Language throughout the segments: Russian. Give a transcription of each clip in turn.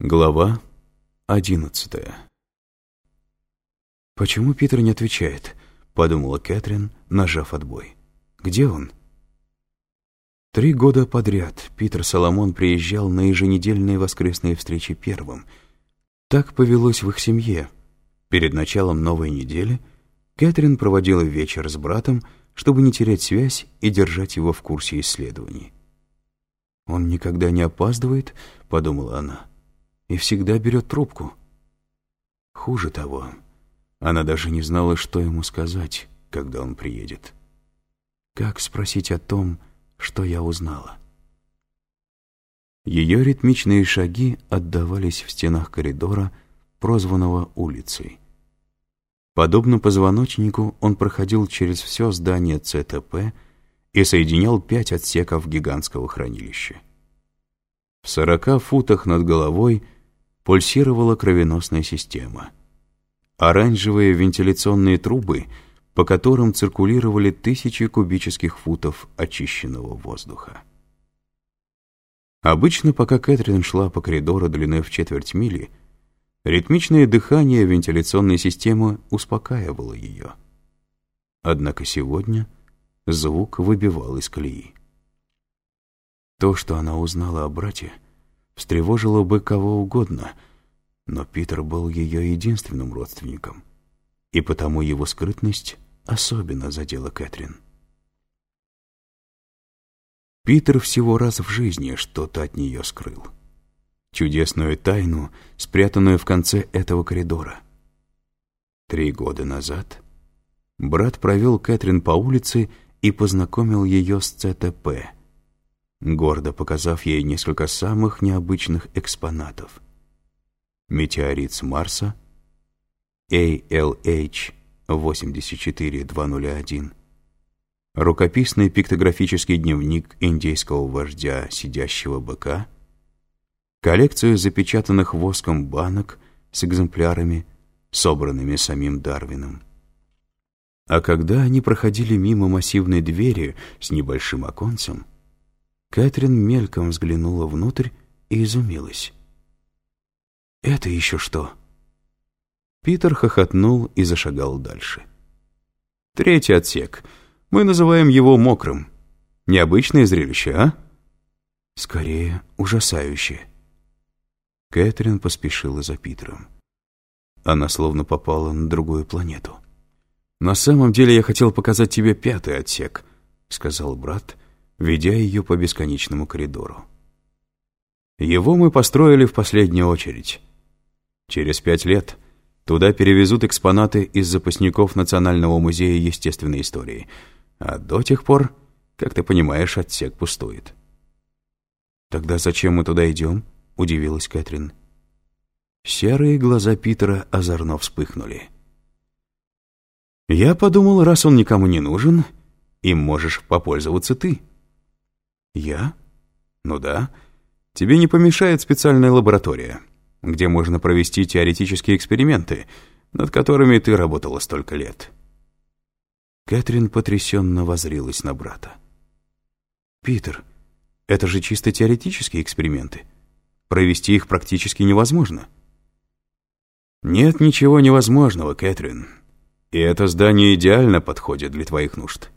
Глава одиннадцатая «Почему Питер не отвечает?» — подумала Кэтрин, нажав отбой. «Где он?» Три года подряд Питер Соломон приезжал на еженедельные воскресные встречи первым. Так повелось в их семье. Перед началом новой недели Кэтрин проводила вечер с братом, чтобы не терять связь и держать его в курсе исследований. «Он никогда не опаздывает?» — подумала она и всегда берет трубку. Хуже того, она даже не знала, что ему сказать, когда он приедет. Как спросить о том, что я узнала? Ее ритмичные шаги отдавались в стенах коридора, прозванного улицей. Подобно позвоночнику, он проходил через все здание ЦТП и соединял пять отсеков гигантского хранилища. В сорока футах над головой — пульсировала кровеносная система. Оранжевые вентиляционные трубы, по которым циркулировали тысячи кубических футов очищенного воздуха. Обычно, пока Кэтрин шла по коридору длиной в четверть мили, ритмичное дыхание вентиляционной системы успокаивало ее. Однако сегодня звук выбивал из колеи. То, что она узнала о брате, — встревожило бы кого угодно, но Питер был ее единственным родственником, и потому его скрытность особенно задела Кэтрин. Питер всего раз в жизни что-то от нее скрыл. Чудесную тайну, спрятанную в конце этого коридора. Три года назад брат провел Кэтрин по улице и познакомил ее с ЦТП — гордо показав ей несколько самых необычных экспонатов. Метеорит с Марса, ALH-84201, рукописный пиктографический дневник индейского вождя, сидящего быка, коллекцию запечатанных воском банок с экземплярами, собранными самим Дарвином. А когда они проходили мимо массивной двери с небольшим оконцем, Кэтрин мельком взглянула внутрь и изумилась. «Это еще что?» Питер хохотнул и зашагал дальше. «Третий отсек. Мы называем его мокрым. Необычное зрелище, а?» «Скорее, ужасающее». Кэтрин поспешила за Питером. Она словно попала на другую планету. «На самом деле я хотел показать тебе пятый отсек», — сказал брат, — ведя ее по бесконечному коридору. Его мы построили в последнюю очередь. Через пять лет туда перевезут экспонаты из запасников Национального музея естественной истории, а до тех пор, как ты понимаешь, отсек пустует. «Тогда зачем мы туда идем?» — удивилась Кэтрин. Серые глаза Питера озорно вспыхнули. «Я подумал, раз он никому не нужен, им можешь попользоваться ты». «Я? Ну да. Тебе не помешает специальная лаборатория, где можно провести теоретические эксперименты, над которыми ты работала столько лет». Кэтрин потрясенно возрилась на брата. «Питер, это же чисто теоретические эксперименты. Провести их практически невозможно». «Нет ничего невозможного, Кэтрин. И это здание идеально подходит для твоих нужд».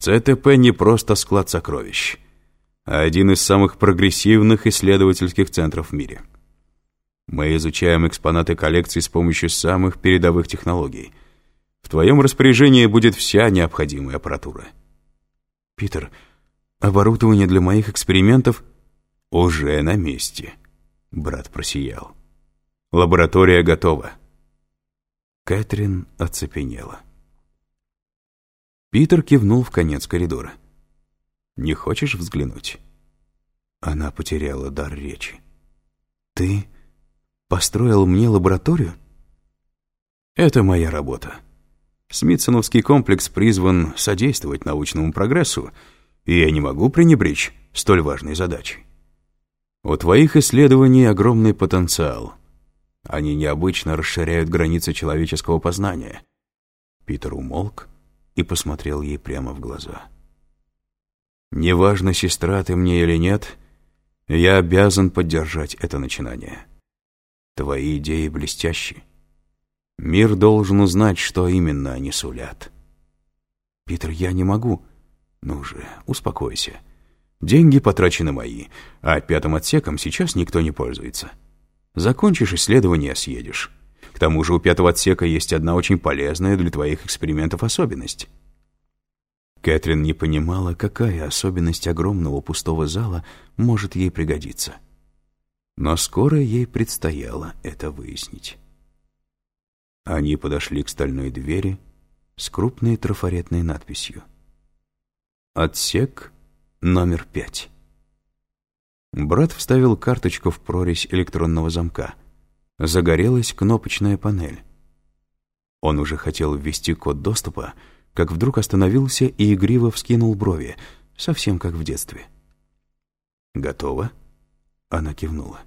ЦТП не просто склад сокровищ, а один из самых прогрессивных исследовательских центров в мире. Мы изучаем экспонаты коллекции с помощью самых передовых технологий. В твоем распоряжении будет вся необходимая аппаратура. Питер, оборудование для моих экспериментов уже на месте. Брат просиял. Лаборатория готова. Кэтрин оцепенела. Питер кивнул в конец коридора. «Не хочешь взглянуть?» Она потеряла дар речи. «Ты построил мне лабораторию?» «Это моя работа. Смитсоновский комплекс призван содействовать научному прогрессу, и я не могу пренебречь столь важной задачей. У твоих исследований огромный потенциал. Они необычно расширяют границы человеческого познания». Питер умолк, и посмотрел ей прямо в глаза. «Неважно, сестра ты мне или нет, Я обязан поддержать это начинание. Твои идеи блестящие. Мир должен узнать, что именно они сулят. Питер, я не могу. Ну же, успокойся. Деньги потрачены мои, а пятым отсеком сейчас никто не пользуется. Закончишь исследование, съедешь. К тому же у пятого отсека есть одна очень полезная для твоих экспериментов особенность. Кэтрин не понимала, какая особенность огромного пустого зала может ей пригодиться. Но скоро ей предстояло это выяснить. Они подошли к стальной двери с крупной трафаретной надписью. «Отсек номер пять». Брат вставил карточку в прорезь электронного замка. Загорелась кнопочная панель. Он уже хотел ввести код доступа, как вдруг остановился и игриво вскинул брови, совсем как в детстве. «Готово?» Она кивнула.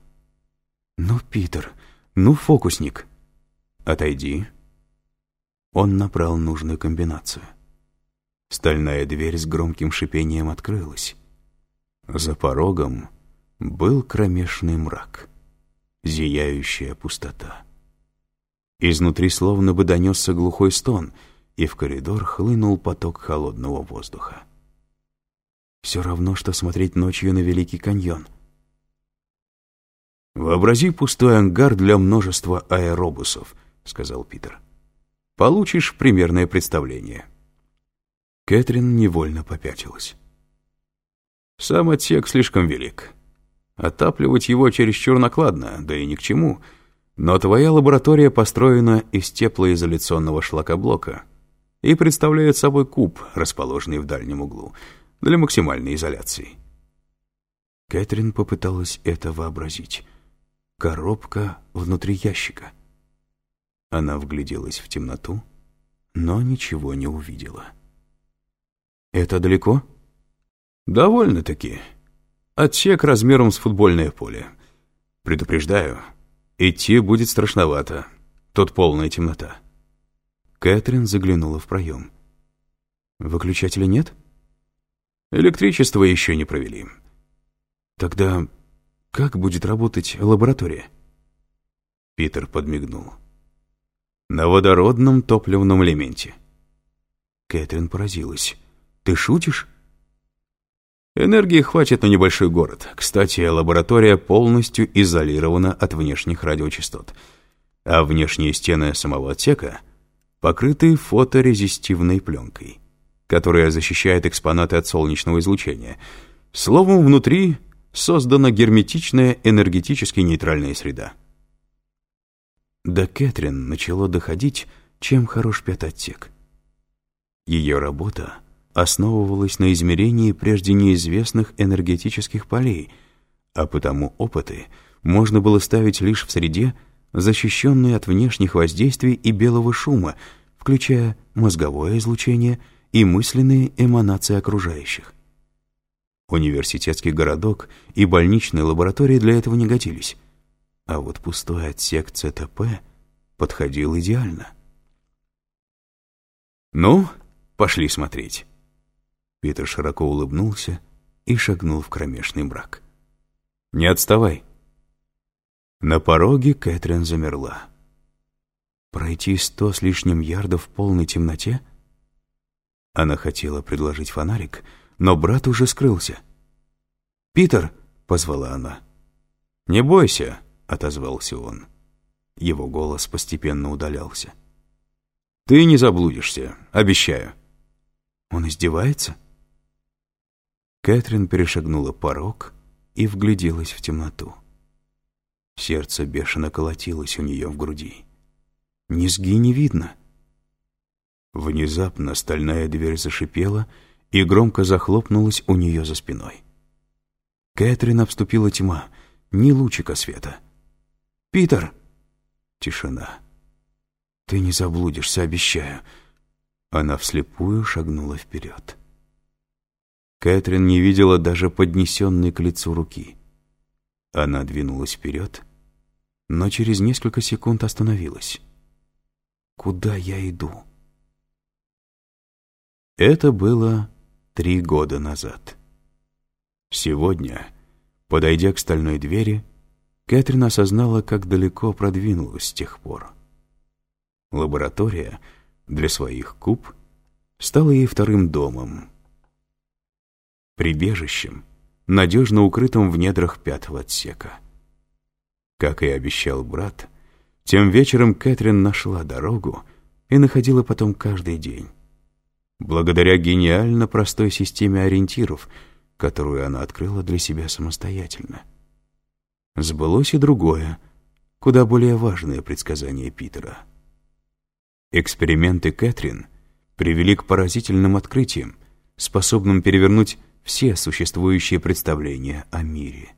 «Ну, Питер, ну, фокусник!» «Отойди». Он набрал нужную комбинацию. Стальная дверь с громким шипением открылась. За порогом был кромешный мрак, зияющая пустота. Изнутри словно бы донесся глухой стон, и в коридор хлынул поток холодного воздуха. Все равно, что смотреть ночью на Великий каньон. «Вообрази пустой ангар для множества аэробусов», — сказал Питер. «Получишь примерное представление». Кэтрин невольно попятилась. «Сам отсек слишком велик. Отапливать его чересчур накладно, да и ни к чему. Но твоя лаборатория построена из теплоизоляционного шлакоблока и представляет собой куб, расположенный в дальнем углу, для максимальной изоляции. Кэтрин попыталась это вообразить. Коробка внутри ящика. Она вгляделась в темноту, но ничего не увидела. «Это далеко?» «Довольно-таки», Отсек размером с футбольное поле. Предупреждаю, идти будет страшновато. Тут полная темнота. Кэтрин заглянула в проем. Выключателя нет? Электричество еще не провели. Тогда как будет работать лаборатория? Питер подмигнул. На водородном топливном элементе. Кэтрин поразилась. Ты шутишь? Энергии хватит на небольшой город. Кстати, лаборатория полностью изолирована от внешних радиочастот. А внешние стены самого отсека покрыты фоторезистивной пленкой, которая защищает экспонаты от солнечного излучения. Словом, внутри создана герметичная энергетически нейтральная среда. До Кэтрин начало доходить, чем хорош пятотсек. Ее работа основывалась на измерении прежде неизвестных энергетических полей, а потому опыты можно было ставить лишь в среде, защищенной от внешних воздействий и белого шума, включая мозговое излучение и мысленные эманации окружающих. Университетский городок и больничные лаборатории для этого не годились, а вот пустой отсек ЦТП подходил идеально. «Ну, пошли смотреть». Питер широко улыбнулся и шагнул в кромешный мрак. «Не отставай!» На пороге Кэтрин замерла. Пройти сто с лишним ярдов в полной темноте? Она хотела предложить фонарик, но брат уже скрылся. «Питер!» — позвала она. «Не бойся!» — отозвался он. Его голос постепенно удалялся. «Ты не заблудишься, обещаю». «Он издевается?» Кэтрин перешагнула порог и вгляделась в темноту. Сердце бешено колотилось у нее в груди. Низги не видно. Внезапно стальная дверь зашипела и громко захлопнулась у нее за спиной. Кэтрин обступила тьма, ни лучика света. «Питер!» Тишина. «Ты не заблудишься, обещаю». Она вслепую шагнула вперед. Кэтрин не видела даже поднесенной к лицу руки. Она двинулась вперед, но через несколько секунд остановилась. «Куда я иду?» Это было три года назад. Сегодня, Подойдя к стальной двери, Кэтрин осознала, как далеко продвинулась с тех пор. Лаборатория для своих куб стала ей вторым домом, прибежищем, надежно укрытым в недрах пятого отсека. Как и обещал брат, тем вечером Кэтрин нашла дорогу и находила потом каждый день. Благодаря гениально простой системе ориентиров, которую она открыла для себя самостоятельно. Сбылось и другое, куда более важное предсказание Питера. Эксперименты Кэтрин привели к поразительным открытиям, способным перевернуть все существующие представления о мире.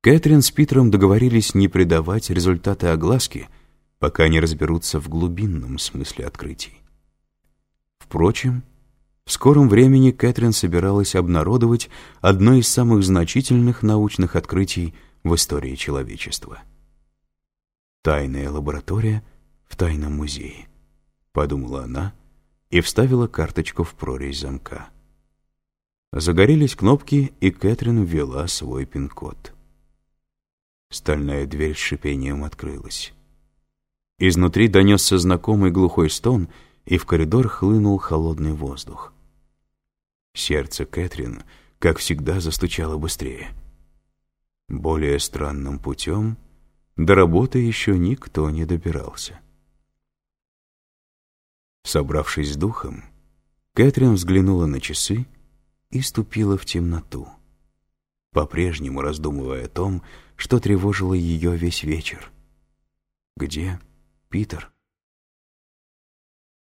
Кэтрин с Питером договорились не придавать результаты огласки, пока не разберутся в глубинном смысле открытий. Впрочем, в скором времени Кэтрин собиралась обнародовать одно из самых значительных научных открытий в истории человечества. «Тайная лаборатория в тайном музее», — подумала она и вставила карточку в прорезь замка. Загорелись кнопки, и Кэтрин ввела свой пин-код. Стальная дверь с шипением открылась. Изнутри донесся знакомый глухой стон, и в коридор хлынул холодный воздух. Сердце Кэтрин, как всегда, застучало быстрее. Более странным путем до работы еще никто не добирался. Собравшись с духом, Кэтрин взглянула на часы и ступила в темноту, по-прежнему раздумывая о том, что тревожило ее весь вечер. Где Питер?